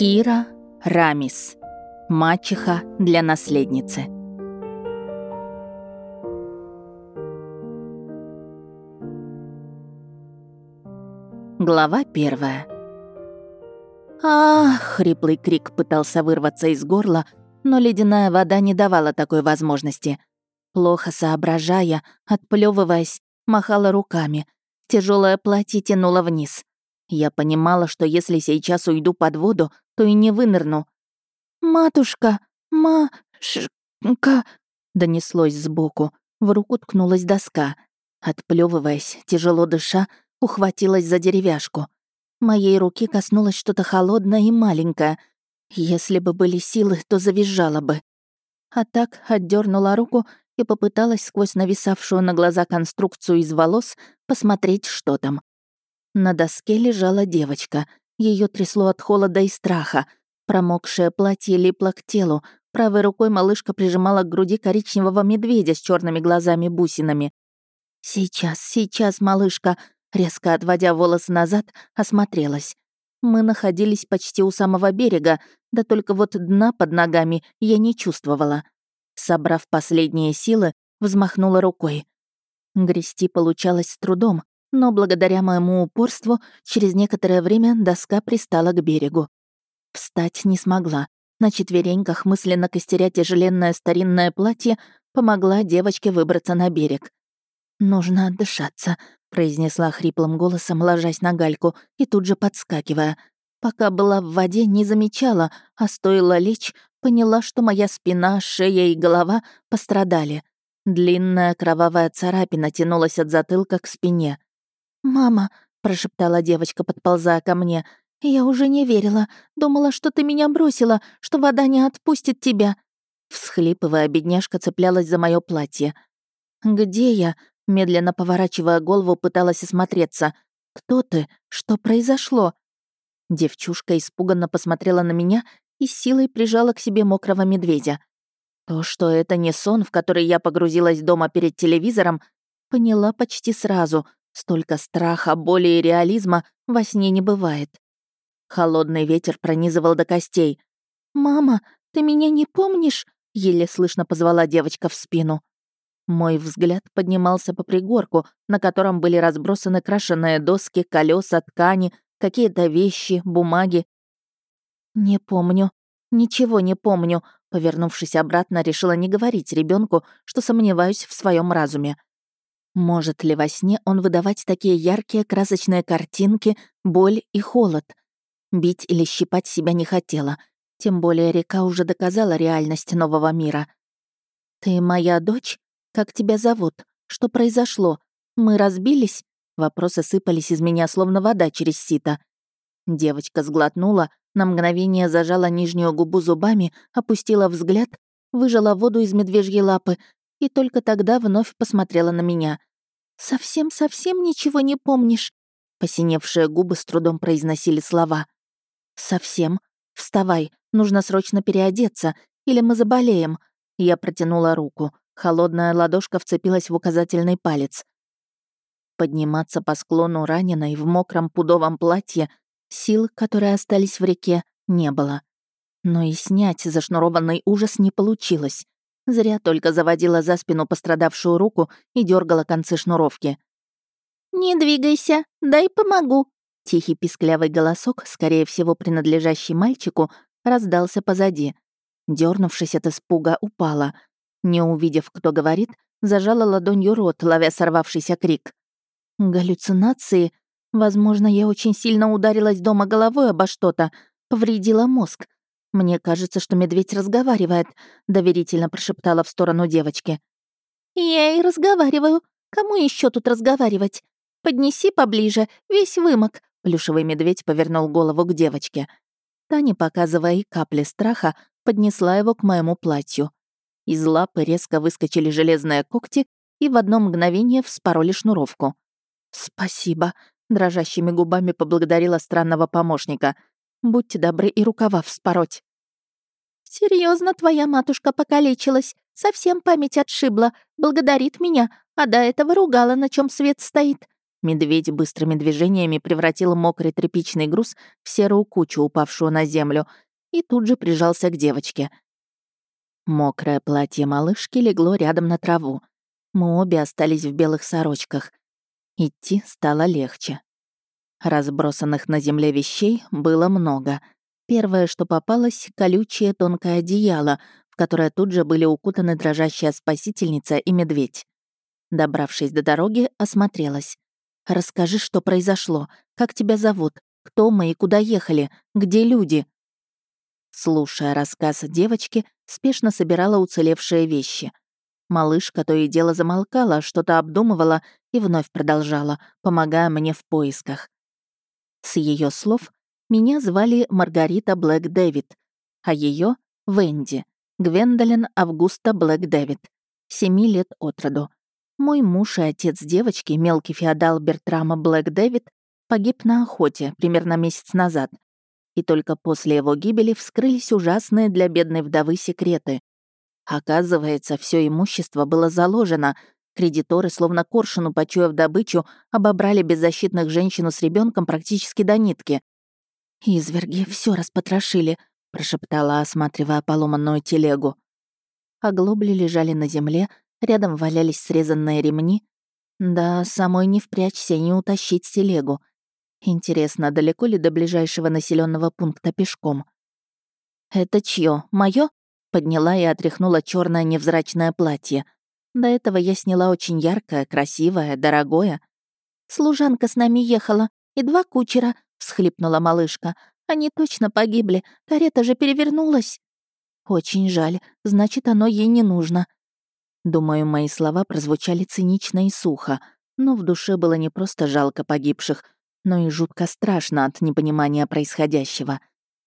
Кира Рамис. Мачеха для наследницы. Глава первая. Ах, хриплый крик пытался вырваться из горла, но ледяная вода не давала такой возможности. Плохо соображая, отплевываясь, махала руками. Тяжелое платье тянуло вниз. Я понимала, что если сейчас уйду под воду, то и не вынырну. «Матушка! Ма-ш-ка!» донеслось сбоку. В руку ткнулась доска. Отплевываясь, тяжело дыша, ухватилась за деревяшку. Моей руки коснулось что-то холодное и маленькое. Если бы были силы, то завизжала бы. А так отдернула руку и попыталась сквозь нависавшую на глаза конструкцию из волос посмотреть, что там. На доске лежала девочка. Ее трясло от холода и страха. Промокшее платье липло к телу. Правой рукой малышка прижимала к груди коричневого медведя с черными глазами-бусинами. «Сейчас, сейчас, малышка!» Резко отводя волосы назад, осмотрелась. Мы находились почти у самого берега, да только вот дна под ногами я не чувствовала. Собрав последние силы, взмахнула рукой. Грести получалось с трудом, но благодаря моему упорству через некоторое время доска пристала к берегу. Встать не смогла. На четвереньках, мысленно костеря тяжеленное старинное платье, помогла девочке выбраться на берег. «Нужно отдышаться», — произнесла хриплым голосом, ложась на гальку и тут же подскакивая. Пока была в воде, не замечала, а стоило лечь, поняла, что моя спина, шея и голова пострадали. Длинная кровавая царапина тянулась от затылка к спине. «Мама», — прошептала девочка, подползая ко мне, — «я уже не верила. Думала, что ты меня бросила, что вода не отпустит тебя». Всхлипывая, бедняжка цеплялась за мое платье. «Где я?» — медленно поворачивая голову, пыталась осмотреться. «Кто ты? Что произошло?» Девчушка испуганно посмотрела на меня и силой прижала к себе мокрого медведя. То, что это не сон, в который я погрузилась дома перед телевизором, поняла почти сразу — Столько страха, боли и реализма во сне не бывает. Холодный ветер пронизывал до костей. «Мама, ты меня не помнишь?» — еле слышно позвала девочка в спину. Мой взгляд поднимался по пригорку, на котором были разбросаны крашеные доски, колеса, ткани, какие-то вещи, бумаги. «Не помню. Ничего не помню», — повернувшись обратно, решила не говорить ребенку, что сомневаюсь в своем разуме. Может ли во сне он выдавать такие яркие красочные картинки, боль и холод? Бить или щипать себя не хотела. Тем более река уже доказала реальность нового мира. «Ты моя дочь? Как тебя зовут? Что произошло? Мы разбились?» Вопросы сыпались из меня, словно вода через сито. Девочка сглотнула, на мгновение зажала нижнюю губу зубами, опустила взгляд, выжала воду из медвежьей лапы и только тогда вновь посмотрела на меня. «Совсем-совсем ничего не помнишь?» Посиневшие губы с трудом произносили слова. «Совсем. Вставай, нужно срочно переодеться, или мы заболеем». Я протянула руку. Холодная ладошка вцепилась в указательный палец. Подниматься по склону раненой в мокром пудовом платье сил, которые остались в реке, не было. Но и снять зашнурованный ужас не получилось. Зря только заводила за спину пострадавшую руку и дергала концы шнуровки. «Не двигайся, дай помогу!» Тихий писклявый голосок, скорее всего принадлежащий мальчику, раздался позади. Дернувшись от испуга, упала. Не увидев, кто говорит, зажала ладонью рот, ловя сорвавшийся крик. Галлюцинации? Возможно, я очень сильно ударилась дома головой обо что-то, повредила мозг. «Мне кажется, что медведь разговаривает», — доверительно прошептала в сторону девочки. «Я и разговариваю. Кому еще тут разговаривать? Поднеси поближе, весь вымок», — плюшевый медведь повернул голову к девочке. Таня, показывая и капли страха, поднесла его к моему платью. Из лапы резко выскочили железные когти и в одно мгновение вспороли шнуровку. «Спасибо», — дрожащими губами поблагодарила странного помощника — Будьте добры и рукава вспороть». Серьезно, твоя матушка покалечилась, совсем память отшибла, благодарит меня, а до этого ругала, на чем свет стоит. Медведь быстрыми движениями превратил мокрый тряпичный груз в серую кучу, упавшую на землю, и тут же прижался к девочке. Мокрое платье малышки легло рядом на траву. Мы обе остались в белых сорочках. Идти стало легче. Разбросанных на земле вещей было много. Первое, что попалось — колючее тонкое одеяло, в которое тут же были укутаны дрожащая спасительница и медведь. Добравшись до дороги, осмотрелась. «Расскажи, что произошло. Как тебя зовут? Кто мы и куда ехали? Где люди?» Слушая рассказ девочки, спешно собирала уцелевшие вещи. Малышка то и дело замолкала, что-то обдумывала и вновь продолжала, помогая мне в поисках. С ее слов меня звали Маргарита Блэк Дэвид, а ее Венди, Гвендолин Августа Блэк Дэвид, семи лет от роду. Мой муж и отец девочки, мелкий феодал Бертрама Блэк Дэвид, погиб на охоте примерно месяц назад. И только после его гибели вскрылись ужасные для бедной вдовы секреты. Оказывается, все имущество было заложено. Кредиторы, словно коршуну, почуяв добычу, обобрали беззащитных женщину с ребенком практически до нитки. «Изверги все распотрошили», — прошептала, осматривая поломанную телегу. Оглобли лежали на земле, Рядом валялись срезанные ремни. Да, самой не впрячься, не утащить телегу. Интересно, далеко ли до ближайшего населенного пункта пешком? «Это чье? Мое? Подняла и отряхнула черное невзрачное платье. До этого я сняла очень яркое, красивое, дорогое. «Служанка с нами ехала, и два кучера», — всхлипнула малышка. «Они точно погибли, карета же перевернулась». «Очень жаль, значит, оно ей не нужно», Думаю, мои слова прозвучали цинично и сухо, но в душе было не просто жалко погибших, но и жутко страшно от непонимания происходящего.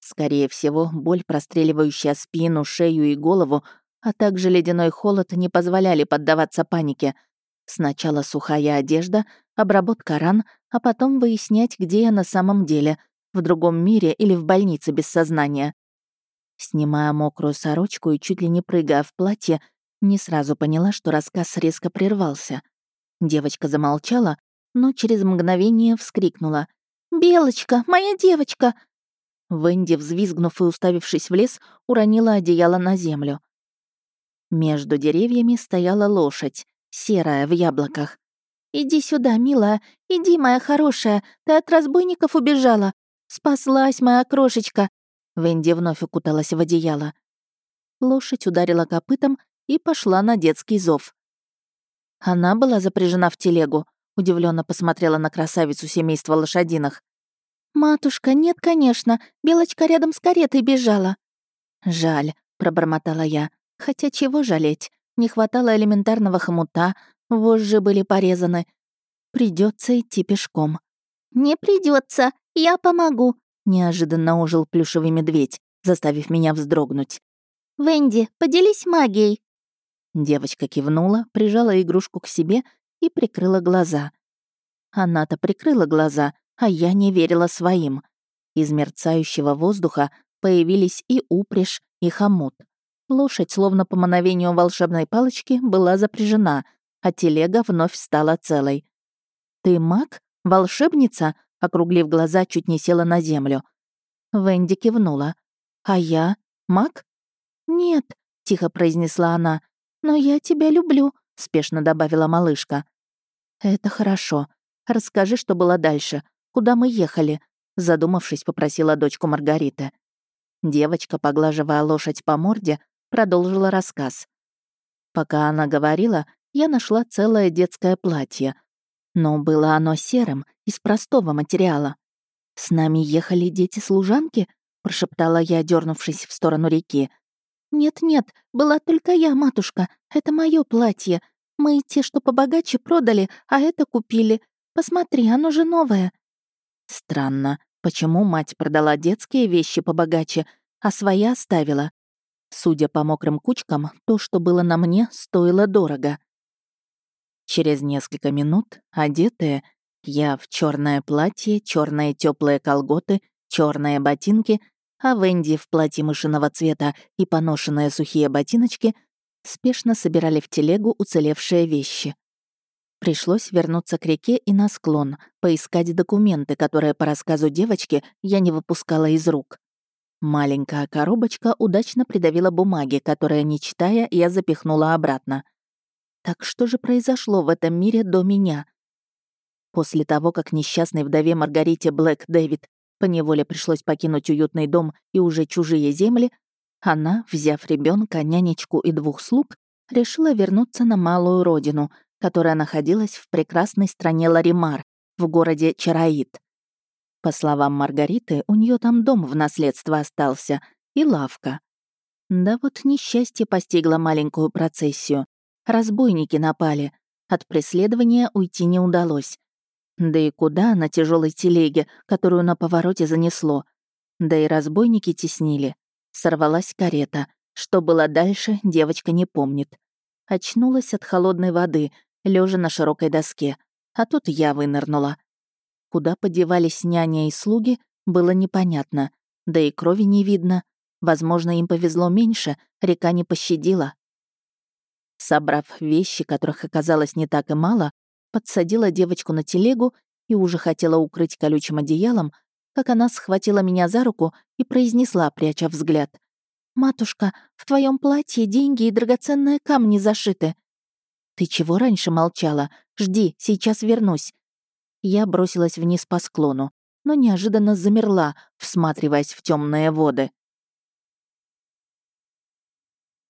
Скорее всего, боль, простреливающая спину, шею и голову, а также ледяной холод не позволяли поддаваться панике. Сначала сухая одежда, обработка ран, а потом выяснять, где я на самом деле, в другом мире или в больнице без сознания. Снимая мокрую сорочку и чуть ли не прыгая в платье, не сразу поняла, что рассказ резко прервался. Девочка замолчала, но через мгновение вскрикнула. «Белочка, моя девочка!» Венди, взвизгнув и уставившись в лес, уронила одеяло на землю. Между деревьями стояла лошадь, серая, в яблоках. «Иди сюда, милая, иди, моя хорошая, ты от разбойников убежала. Спаслась, моя крошечка!» Венди вновь укуталась в одеяло. Лошадь ударила копытом и пошла на детский зов. Она была запряжена в телегу, удивленно посмотрела на красавицу семейства лошадиных. «Матушка, нет, конечно, Белочка рядом с каретой бежала». «Жаль», — пробормотала я. «Хотя чего жалеть? Не хватало элементарного хомута, вожжи были порезаны. Придется идти пешком». «Не придется, я помогу», — неожиданно ожил плюшевый медведь, заставив меня вздрогнуть. «Венди, поделись магией». Девочка кивнула, прижала игрушку к себе и прикрыла глаза. Она-то прикрыла глаза, а я не верила своим. Из мерцающего воздуха появились и упряжь, и хомут. Лошадь, словно по мановению волшебной палочки, была запряжена, а телега вновь стала целой. «Ты маг? Волшебница?» Округлив глаза, чуть не села на землю. Венди кивнула. «А я? Маг?» «Нет», — тихо произнесла она. «Но я тебя люблю», — спешно добавила малышка. «Это хорошо. Расскажи, что было дальше. Куда мы ехали?» Задумавшись, попросила дочку Маргариты. Девочка, поглаживая лошадь по морде, продолжила рассказ. Пока она говорила, я нашла целое детское платье. Но было оно серым, из простого материала. «С нами ехали дети-служанки?» — прошептала я, дернувшись в сторону реки. «Нет-нет, была только я, матушка. Это мое платье. Мы те, что побогаче, продали, а это купили. Посмотри, оно же новое». Странно, почему мать продала детские вещи побогаче, а свои оставила? Судя по мокрым кучкам, то, что было на мне, стоило дорого. Через несколько минут, одетые, я в черное платье, черные теплые колготы, черные ботинки — а Венди в платье мышиного цвета и поношенные сухие ботиночки спешно собирали в телегу уцелевшие вещи. Пришлось вернуться к реке и на склон, поискать документы, которые, по рассказу девочки, я не выпускала из рук. Маленькая коробочка удачно придавила бумаги, которые, не читая, я запихнула обратно. Так что же произошло в этом мире до меня? После того, как несчастной вдове Маргарите Блэк Дэвид поневоле пришлось покинуть уютный дом и уже чужие земли, она, взяв ребенка, нянечку и двух слуг, решила вернуться на малую родину, которая находилась в прекрасной стране Ларимар, в городе Чараит. По словам Маргариты, у нее там дом в наследство остался и лавка. Да вот несчастье постигло маленькую процессию. Разбойники напали. От преследования уйти не удалось. Да и куда на тяжелой телеге, которую на повороте занесло. Да и разбойники теснили. Сорвалась карета. Что было дальше, девочка не помнит. Очнулась от холодной воды, лежа на широкой доске. А тут я вынырнула. Куда подевались няня и слуги, было непонятно. Да и крови не видно. Возможно, им повезло меньше, река не пощадила. Собрав вещи, которых оказалось не так и мало, подсадила девочку на телегу и уже хотела укрыть колючим одеялом, как она схватила меня за руку и произнесла, пряча взгляд. «Матушка, в твоем платье деньги и драгоценные камни зашиты». «Ты чего раньше молчала? Жди, сейчас вернусь». Я бросилась вниз по склону, но неожиданно замерла, всматриваясь в темные воды.